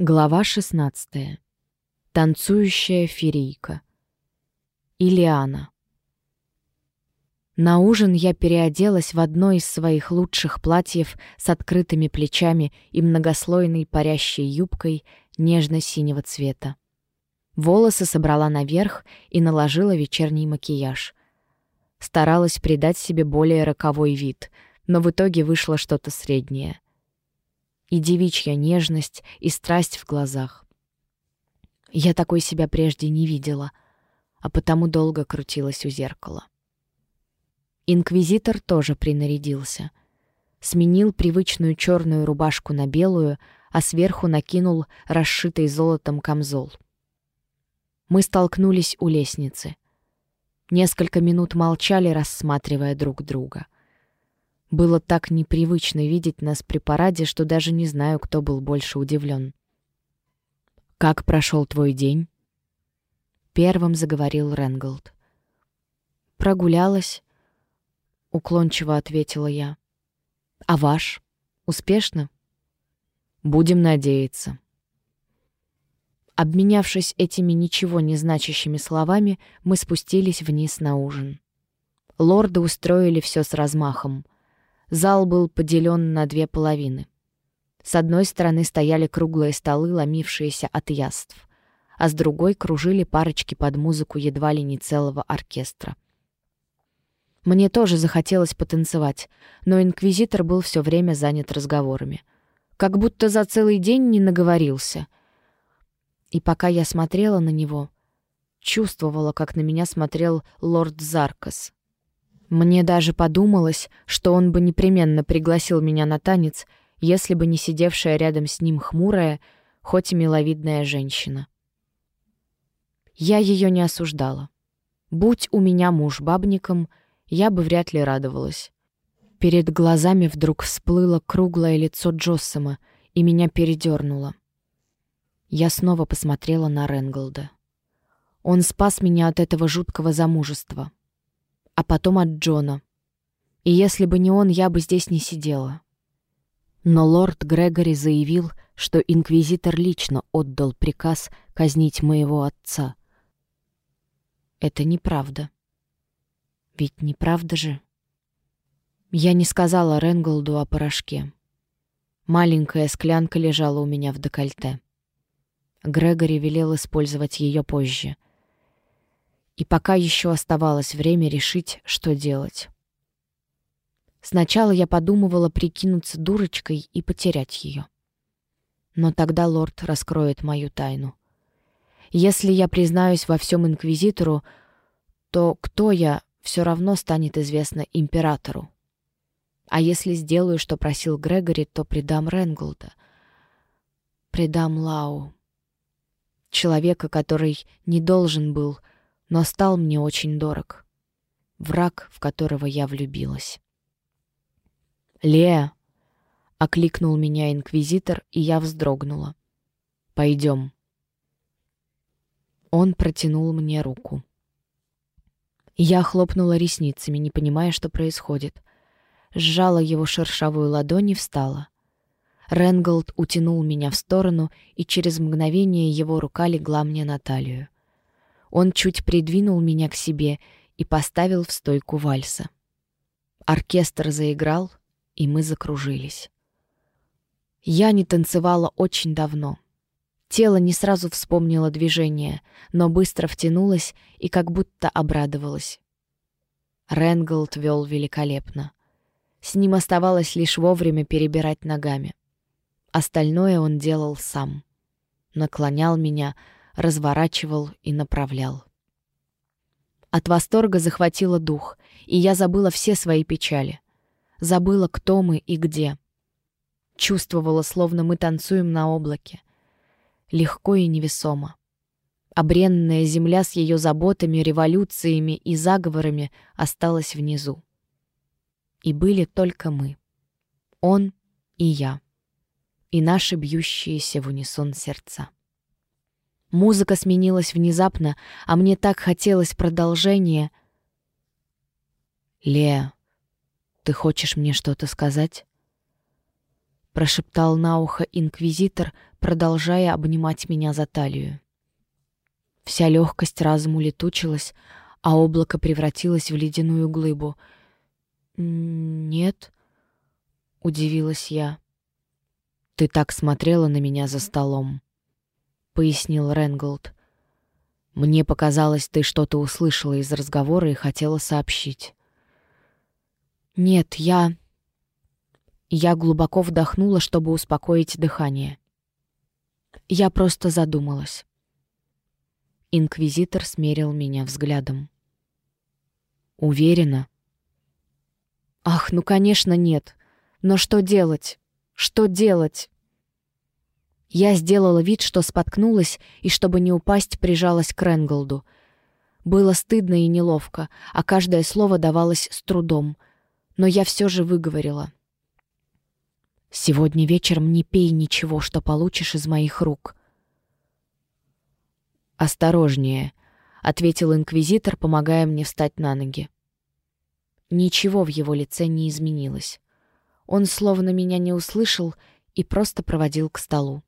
Глава 16. Танцующая ферийка. Илиана. На ужин я переоделась в одно из своих лучших платьев с открытыми плечами и многослойной парящей юбкой нежно-синего цвета. Волосы собрала наверх и наложила вечерний макияж. Старалась придать себе более роковой вид, но в итоге вышло что-то среднее. И девичья нежность, и страсть в глазах. Я такой себя прежде не видела, а потому долго крутилась у зеркала. Инквизитор тоже принарядился. Сменил привычную черную рубашку на белую, а сверху накинул расшитый золотом камзол — мы столкнулись у лестницы. Несколько минут молчали, рассматривая друг друга. Было так непривычно видеть нас при параде, что даже не знаю, кто был больше удивлен. «Как прошел твой день?» Первым заговорил Ренголд. «Прогулялась», — уклончиво ответила я. «А ваш? Успешно?» «Будем надеяться», Обменявшись этими ничего не значащими словами, мы спустились вниз на ужин. Лорды устроили все с размахом. Зал был поделен на две половины. С одной стороны стояли круглые столы, ломившиеся от яств, а с другой кружили парочки под музыку едва ли не целого оркестра. Мне тоже захотелось потанцевать, но инквизитор был все время занят разговорами. Как будто за целый день не наговорился — и пока я смотрела на него, чувствовала, как на меня смотрел лорд Заркас. Мне даже подумалось, что он бы непременно пригласил меня на танец, если бы не сидевшая рядом с ним хмурая, хоть и миловидная женщина. Я ее не осуждала. Будь у меня муж бабником, я бы вряд ли радовалась. Перед глазами вдруг всплыло круглое лицо Джоссома, и меня передернуло. Я снова посмотрела на Ренголда. Он спас меня от этого жуткого замужества. А потом от Джона. И если бы не он, я бы здесь не сидела. Но лорд Грегори заявил, что инквизитор лично отдал приказ казнить моего отца. Это неправда. Ведь неправда же? Я не сказала Ренголду о порошке. Маленькая склянка лежала у меня в декольте. Грегори велел использовать ее позже. И пока еще оставалось время решить, что делать. Сначала я подумывала прикинуться дурочкой и потерять ее. Но тогда лорд раскроет мою тайну. Если я признаюсь во всем инквизитору, то кто я, все равно станет известно императору. А если сделаю, что просил Грегори, то предам Ренголда. Предам Лау человека, который не должен был, но стал мне очень дорог. Враг, в которого я влюбилась. «Леа!» — окликнул меня инквизитор, и я вздрогнула. «Пойдем». Он протянул мне руку. Я хлопнула ресницами, не понимая, что происходит. Сжала его шершавую ладонь и встала. Ренголд утянул меня в сторону, и через мгновение его рука легла мне на талию. Он чуть придвинул меня к себе и поставил в стойку вальса. Оркестр заиграл, и мы закружились. Я не танцевала очень давно. Тело не сразу вспомнило движение, но быстро втянулось и как будто обрадовалось. Ренголд вел великолепно. С ним оставалось лишь вовремя перебирать ногами. Остальное он делал сам. Наклонял меня, разворачивал и направлял. От восторга захватило дух, и я забыла все свои печали. Забыла, кто мы и где. Чувствовала, словно мы танцуем на облаке. Легко и невесомо. Обренная земля с ее заботами, революциями и заговорами осталась внизу. И были только мы. Он и я и наши бьющиеся в унисон сердца. Музыка сменилась внезапно, а мне так хотелось продолжения. «Леа, ты хочешь мне что-то сказать?» — прошептал на ухо инквизитор, продолжая обнимать меня за талию. Вся легкость разума улетучилась, а облако превратилось в ледяную глыбу. «Нет», — удивилась я. «Ты так смотрела на меня за столом», — пояснил Ренголд. «Мне показалось, ты что-то услышала из разговора и хотела сообщить». «Нет, я...» Я глубоко вдохнула, чтобы успокоить дыхание. Я просто задумалась. Инквизитор смерил меня взглядом. «Уверена?» «Ах, ну, конечно, нет. Но что делать? Что делать?» Я сделала вид, что споткнулась, и, чтобы не упасть, прижалась к Ренголду. Было стыдно и неловко, а каждое слово давалось с трудом. Но я все же выговорила. «Сегодня вечером не пей ничего, что получишь из моих рук». «Осторожнее», — ответил инквизитор, помогая мне встать на ноги. Ничего в его лице не изменилось. Он словно меня не услышал и просто проводил к столу.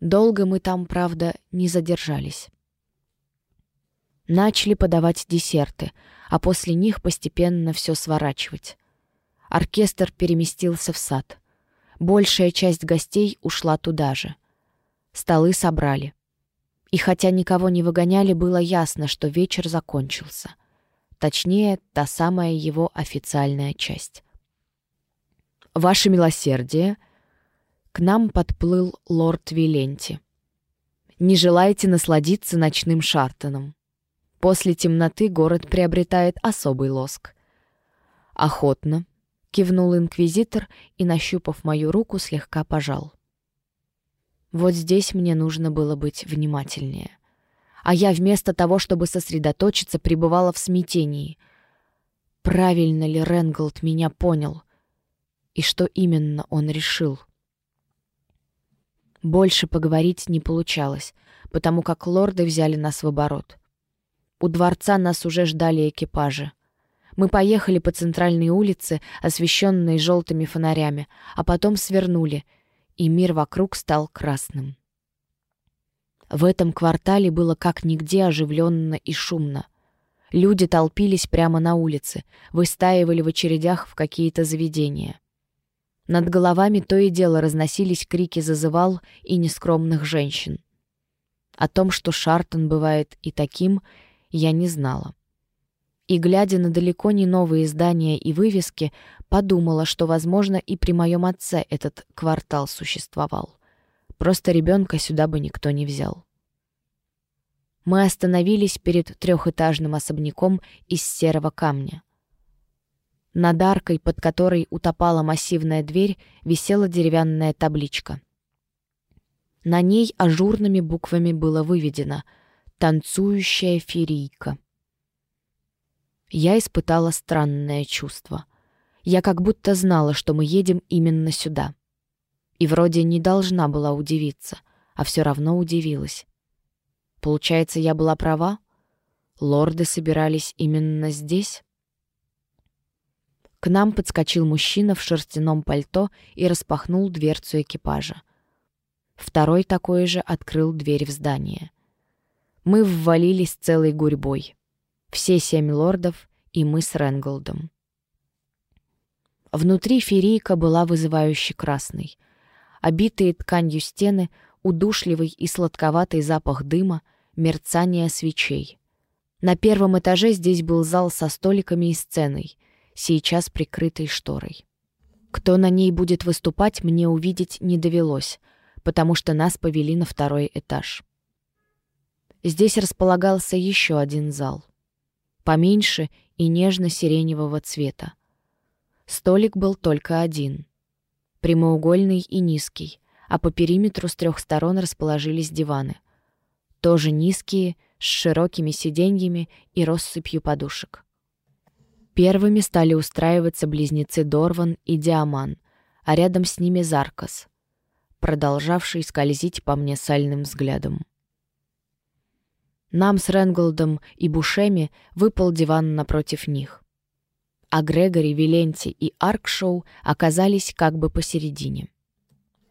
Долго мы там, правда, не задержались. Начали подавать десерты, а после них постепенно все сворачивать. Оркестр переместился в сад. Большая часть гостей ушла туда же. Столы собрали. И хотя никого не выгоняли, было ясно, что вечер закончился. Точнее, та самая его официальная часть. «Ваше милосердие!» К нам подплыл лорд Виленти. «Не желаете насладиться ночным Шартоном? После темноты город приобретает особый лоск». «Охотно», — кивнул инквизитор и, нащупав мою руку, слегка пожал. Вот здесь мне нужно было быть внимательнее. А я вместо того, чтобы сосредоточиться, пребывала в смятении. Правильно ли Ренголд меня понял? И что именно он решил? Больше поговорить не получалось, потому как лорды взяли нас в оборот. У дворца нас уже ждали экипажи. Мы поехали по центральной улице, освещенной желтыми фонарями, а потом свернули, и мир вокруг стал красным. В этом квартале было как нигде оживленно и шумно. Люди толпились прямо на улице, выстаивали в очередях в какие-то заведения. Над головами то и дело разносились крики зазывал и нескромных женщин. О том, что Шартон бывает и таким, я не знала. И, глядя на далеко не новые здания и вывески, подумала, что, возможно, и при моем отце этот квартал существовал. Просто ребенка сюда бы никто не взял. Мы остановились перед трехэтажным особняком из серого камня. Над аркой, под которой утопала массивная дверь, висела деревянная табличка. На ней ажурными буквами было выведено «Танцующая ферийка». Я испытала странное чувство. Я как будто знала, что мы едем именно сюда. И вроде не должна была удивиться, а все равно удивилась. Получается, я была права? Лорды собирались именно здесь? К нам подскочил мужчина в шерстяном пальто и распахнул дверцу экипажа. Второй такой же открыл дверь в здание. Мы ввалились целой гурьбой. Все семь лордов и мы с Ренголдом. Внутри ферийка была вызывающе красной. Обитые тканью стены, удушливый и сладковатый запах дыма, мерцание свечей. На первом этаже здесь был зал со столиками и сценой — сейчас прикрытой шторой. Кто на ней будет выступать, мне увидеть не довелось, потому что нас повели на второй этаж. Здесь располагался еще один зал. Поменьше и нежно-сиреневого цвета. Столик был только один. Прямоугольный и низкий, а по периметру с трех сторон расположились диваны. Тоже низкие, с широкими сиденьями и россыпью подушек. Первыми стали устраиваться близнецы Дорван и Диаман, а рядом с ними Заркас, продолжавший скользить по мне сальным взглядом. Нам с Ренголдом и Бушеми выпал диван напротив них. а Грегори, Виленти и Аркшоу оказались как бы посередине.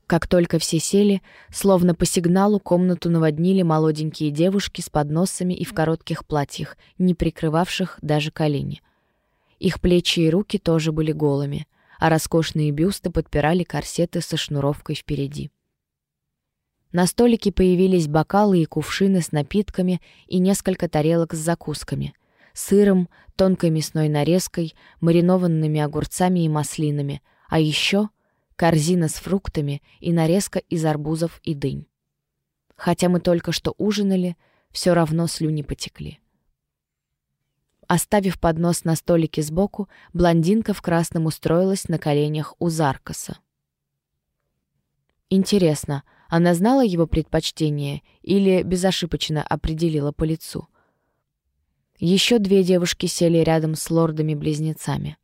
Как только все сели, словно по сигналу комнату наводнили молоденькие девушки с подносами и в коротких платьях, не прикрывавших даже колени. Их плечи и руки тоже были голыми, а роскошные бюсты подпирали корсеты со шнуровкой впереди. На столике появились бокалы и кувшины с напитками и несколько тарелок с закусками — сыром, тонкой мясной нарезкой, маринованными огурцами и маслинами, а еще корзина с фруктами и нарезка из арбузов и дынь. Хотя мы только что ужинали, все равно слюни потекли. Оставив поднос на столике сбоку, блондинка в красном устроилась на коленях у Заркаса. Интересно, она знала его предпочтение или безошибочно определила по лицу? Еще две девушки сели рядом с лордами-близнецами.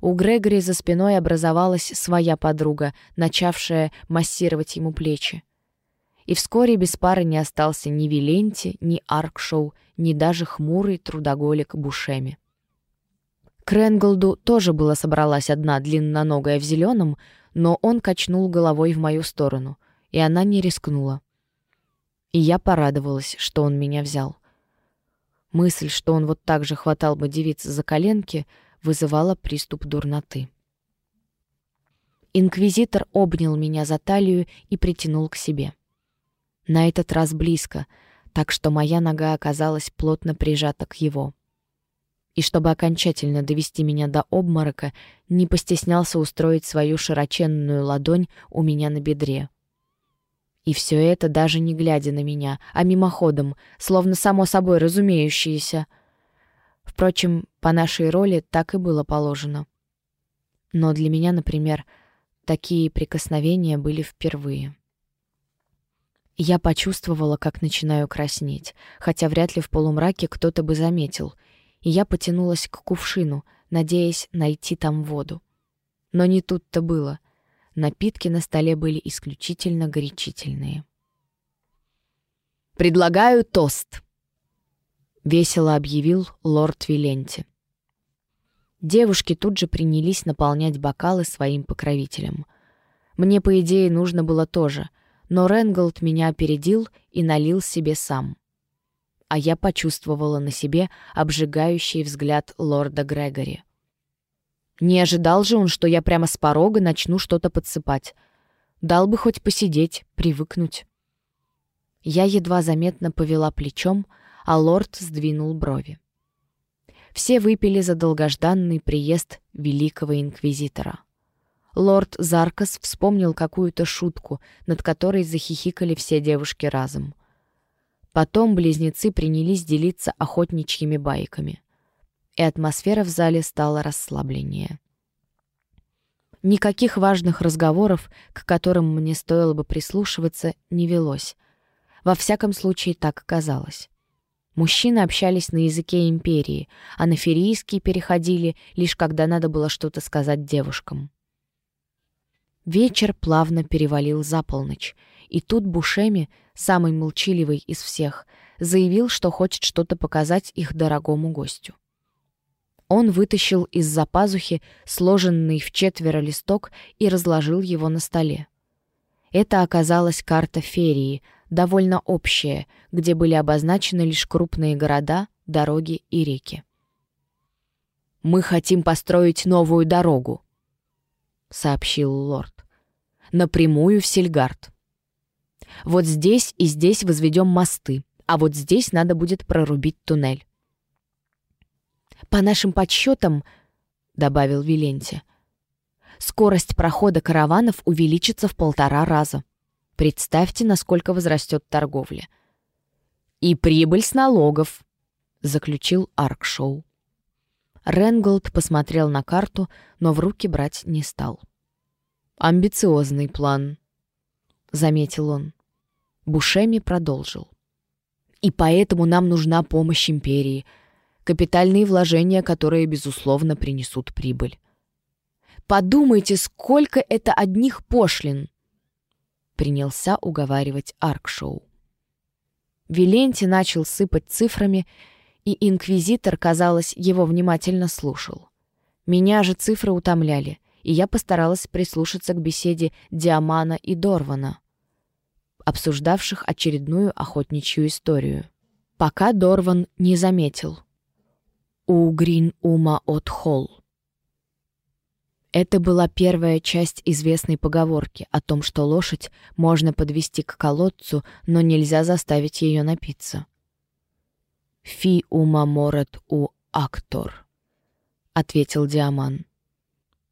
У Грегори за спиной образовалась своя подруга, начавшая массировать ему плечи. И вскоре без пары не остался ни Виленти, ни Аркшоу, ни даже хмурый трудоголик Бушеми. К тоже была собралась одна длинноногая в зеленом, но он качнул головой в мою сторону, и она не рискнула. И я порадовалась, что он меня взял. Мысль, что он вот так же хватал бы девиц за коленки — вызывала приступ дурноты. Инквизитор обнял меня за талию и притянул к себе. На этот раз близко, так что моя нога оказалась плотно прижата к его. И чтобы окончательно довести меня до обморока, не постеснялся устроить свою широченную ладонь у меня на бедре. И все это даже не глядя на меня, а мимоходом, словно само собой разумеющееся — Впрочем, по нашей роли так и было положено. Но для меня, например, такие прикосновения были впервые. Я почувствовала, как начинаю краснеть, хотя вряд ли в полумраке кто-то бы заметил, и я потянулась к кувшину, надеясь найти там воду. Но не тут-то было. Напитки на столе были исключительно горячительные. «Предлагаю тост», — весело объявил лорд Виленти. Девушки тут же принялись наполнять бокалы своим покровителям. Мне, по идее, нужно было тоже, но Ренголд меня опередил и налил себе сам. А я почувствовала на себе обжигающий взгляд лорда Грегори. Не ожидал же он, что я прямо с порога начну что-то подсыпать. Дал бы хоть посидеть, привыкнуть. Я едва заметно повела плечом, а лорд сдвинул брови. Все выпили за долгожданный приезд великого инквизитора. Лорд Заркас вспомнил какую-то шутку, над которой захихикали все девушки разом. Потом близнецы принялись делиться охотничьими байками. И атмосфера в зале стала расслабленнее. Никаких важных разговоров, к которым мне стоило бы прислушиваться, не велось. Во всяком случае, так казалось. Мужчины общались на языке империи, а на ферийский переходили, лишь когда надо было что-то сказать девушкам. Вечер плавно перевалил за полночь, и тут Бушеми, самый молчаливый из всех, заявил, что хочет что-то показать их дорогому гостю. Он вытащил из-за пазухи сложенный в четверо листок и разложил его на столе. Это оказалась карта Ферии, довольно общее, где были обозначены лишь крупные города, дороги и реки. «Мы хотим построить новую дорогу», — сообщил лорд, — «напрямую в Сельгард. Вот здесь и здесь возведем мосты, а вот здесь надо будет прорубить туннель». «По нашим подсчетам», — добавил Виленти, — «скорость прохода караванов увеличится в полтора раза». Представьте, насколько возрастет торговля. «И прибыль с налогов», — заключил Аркшоу. Ренголд посмотрел на карту, но в руки брать не стал. «Амбициозный план», — заметил он. Бушеми продолжил. «И поэтому нам нужна помощь империи, капитальные вложения, которые, безусловно, принесут прибыль. Подумайте, сколько это одних пошлин!» принялся уговаривать Аркшоу. Виленти начал сыпать цифрами, и инквизитор, казалось, его внимательно слушал. Меня же цифры утомляли, и я постаралась прислушаться к беседе Диамана и Дорвана, обсуждавших очередную охотничью историю. Пока Дорван не заметил. У Грин Ума от Холл. Это была первая часть известной поговорки о том, что лошадь можно подвести к колодцу, но нельзя заставить ее напиться. «Фи ума морет у актор», — ответил Диаман.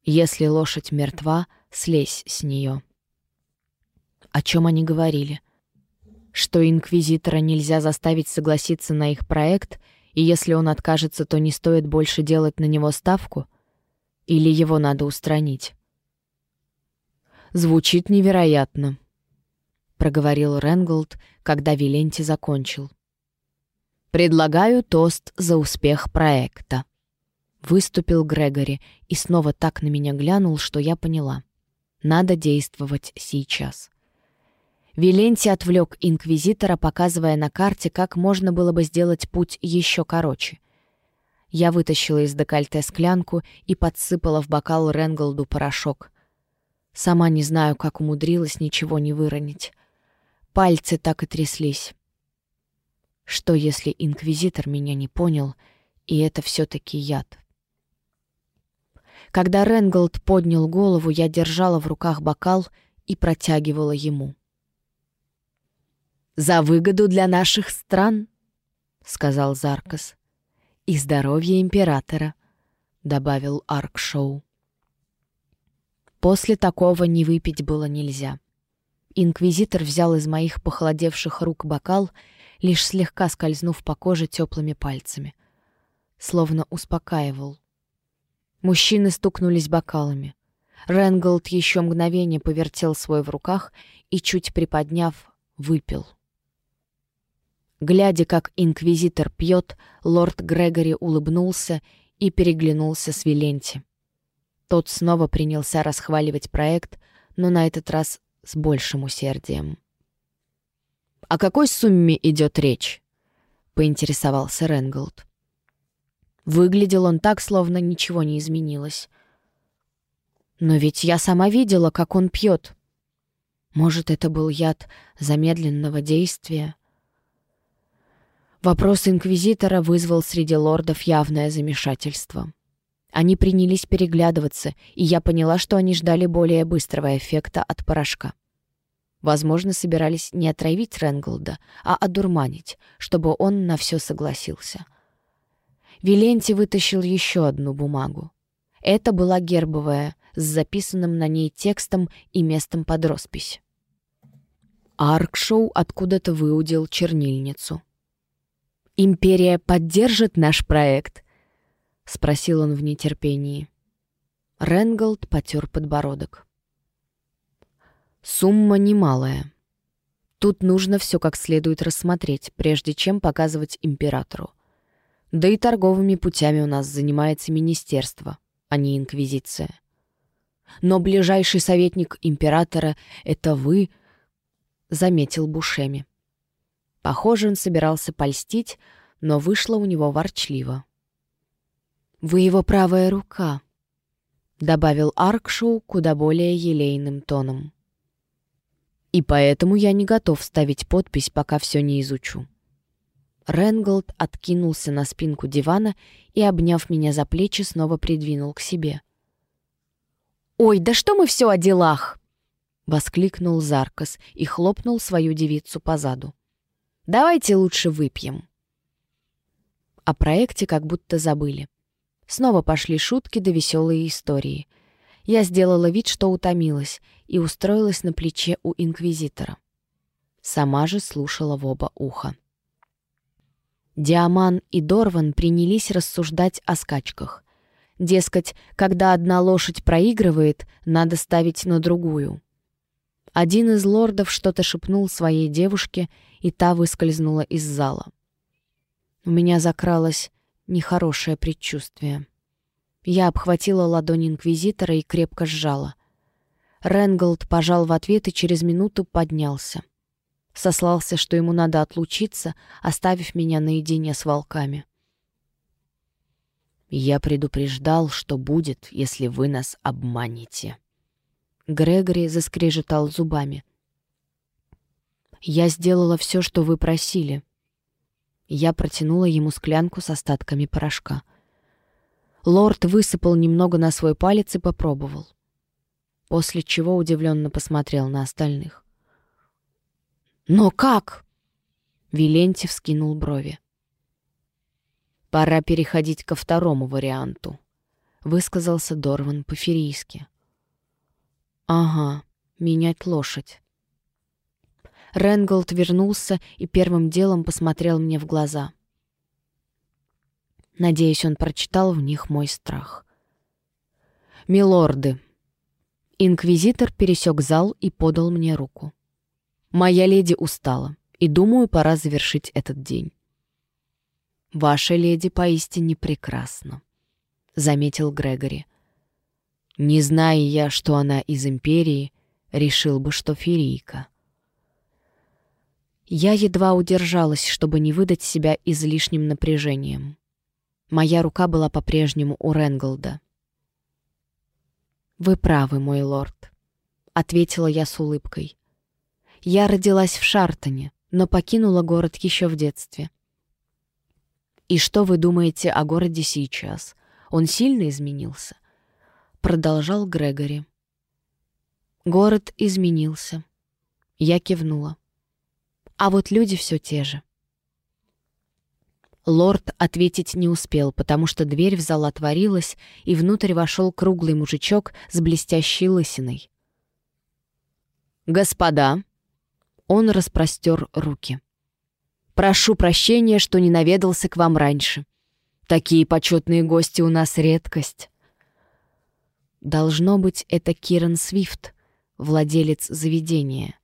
«Если лошадь мертва, слезь с нее». О чем они говорили? Что инквизитора нельзя заставить согласиться на их проект, и если он откажется, то не стоит больше делать на него ставку — или его надо устранить? «Звучит невероятно», — проговорил Ренголд, когда Виленти закончил. «Предлагаю тост за успех проекта». Выступил Грегори и снова так на меня глянул, что я поняла. Надо действовать сейчас. Виленти отвлек инквизитора, показывая на карте, как можно было бы сделать путь еще короче — я вытащила из декольте склянку и подсыпала в бокал Ренголду порошок. Сама не знаю, как умудрилась ничего не выронить. Пальцы так и тряслись. Что, если инквизитор меня не понял, и это все таки яд? Когда Ренголд поднял голову, я держала в руках бокал и протягивала ему. «За выгоду для наших стран», — сказал Заркас и здоровье императора», — добавил Аркшоу. После такого не выпить было нельзя. Инквизитор взял из моих похолодевших рук бокал, лишь слегка скользнув по коже теплыми пальцами. Словно успокаивал. Мужчины стукнулись бокалами. Ренголд еще мгновение повертел свой в руках и, чуть приподняв, выпил — Глядя, как инквизитор пьет, лорд Грегори улыбнулся и переглянулся с Виленти. Тот снова принялся расхваливать проект, но на этот раз с большим усердием. «О какой сумме идет речь?» — поинтересовался Ренголд. Выглядел он так, словно ничего не изменилось. «Но ведь я сама видела, как он пьет. Может, это был яд замедленного действия?» Вопрос инквизитора вызвал среди лордов явное замешательство. Они принялись переглядываться, и я поняла, что они ждали более быстрого эффекта от порошка. Возможно, собирались не отравить Ренглда, а одурманить, чтобы он на все согласился. Виленти вытащил еще одну бумагу. Это была гербовая, с записанным на ней текстом и местом под роспись. Аркшоу откуда-то выудил чернильницу — «Империя поддержит наш проект?» — спросил он в нетерпении. Ренголд потер подбородок. «Сумма немалая. Тут нужно все как следует рассмотреть, прежде чем показывать императору. Да и торговыми путями у нас занимается министерство, а не инквизиция. Но ближайший советник императора — это вы», — заметил Бушеми. Похоже, он собирался польстить, но вышло у него ворчливо. «Вы его правая рука», — добавил Аркшоу куда более елейным тоном. «И поэтому я не готов ставить подпись, пока все не изучу». Ренголд откинулся на спинку дивана и, обняв меня за плечи, снова придвинул к себе. «Ой, да что мы все о делах!» — воскликнул Заркас и хлопнул свою девицу по заду. Давайте лучше выпьем». О проекте как будто забыли. Снова пошли шутки да веселые истории. Я сделала вид, что утомилась, и устроилась на плече у инквизитора. Сама же слушала в оба уха. Диаман и Дорван принялись рассуждать о скачках. Дескать, когда одна лошадь проигрывает, надо ставить на другую. Один из лордов что-то шепнул своей девушке, и та выскользнула из зала. У меня закралось нехорошее предчувствие. Я обхватила ладонь инквизитора и крепко сжала. Ренголд пожал в ответ и через минуту поднялся. Сослался, что ему надо отлучиться, оставив меня наедине с волками. Я предупреждал, что будет, если вы нас обманете. Грегори заскрежетал зубами. «Я сделала все, что вы просили». Я протянула ему склянку с остатками порошка. Лорд высыпал немного на свой палец и попробовал. После чего удивленно посмотрел на остальных. «Но как?» Вилентьев скинул брови. «Пора переходить ко второму варианту», — высказался Дорван по-ферийски. «Ага, менять лошадь». Ренголд вернулся и первым делом посмотрел мне в глаза. Надеюсь, он прочитал в них мой страх. «Милорды!» Инквизитор пересек зал и подал мне руку. «Моя леди устала, и думаю, пора завершить этот день». «Ваша леди поистине прекрасна», — заметил Грегори. «Не зная я, что она из Империи, решил бы, что ферийка». Я едва удержалась, чтобы не выдать себя излишним напряжением. Моя рука была по-прежнему у Ренголда. «Вы правы, мой лорд», — ответила я с улыбкой. «Я родилась в Шартоне, но покинула город еще в детстве. «И что вы думаете о городе сейчас? Он сильно изменился?» Продолжал Грегори. «Город изменился». Я кивнула. «А вот люди все те же». Лорд ответить не успел, потому что дверь в зал отворилась, и внутрь вошел круглый мужичок с блестящей лысиной. «Господа!» Он распростер руки. Прошу прощения, что не наведался к вам раньше. Такие почетные гости у нас редкость. Должно быть, это Киран Свифт, владелец заведения.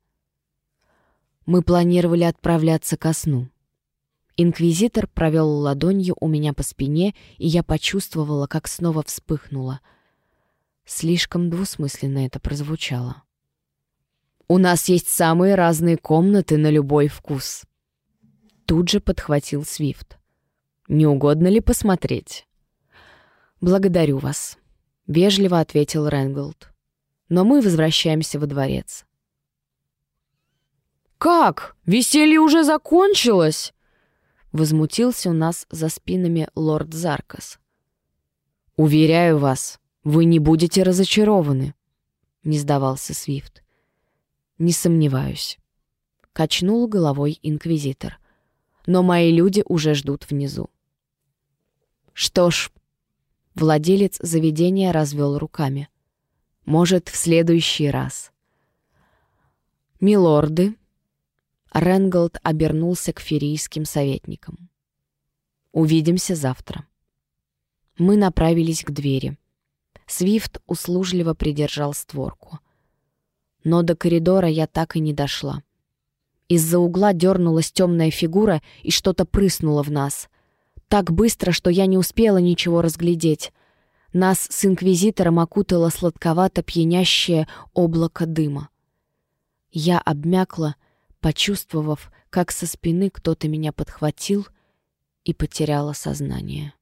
Мы планировали отправляться ко сну. Инквизитор провел ладонью у меня по спине, и я почувствовала, как снова вспыхнула. Слишком двусмысленно это прозвучало. «У нас есть самые разные комнаты на любой вкус», Тут же подхватил Свифт. «Не угодно ли посмотреть?» «Благодарю вас», — вежливо ответил Ренголд. «Но мы возвращаемся во дворец». «Как? Веселье уже закончилось?» Возмутился у нас за спинами лорд Заркас. «Уверяю вас, вы не будете разочарованы», — не сдавался Свифт. «Не сомневаюсь», — качнул головой инквизитор но мои люди уже ждут внизу. Что ж, владелец заведения развел руками. Может, в следующий раз. Милорды, Ренголд обернулся к ферийским советникам. Увидимся завтра. Мы направились к двери. Свифт услужливо придержал створку. Но до коридора я так и не дошла. Из-за угла дернулась темная фигура и что-то прыснуло в нас. Так быстро, что я не успела ничего разглядеть. Нас с инквизитором окутало сладковато пьянящее облако дыма. Я обмякла, почувствовав, как со спины кто-то меня подхватил и потеряла сознание.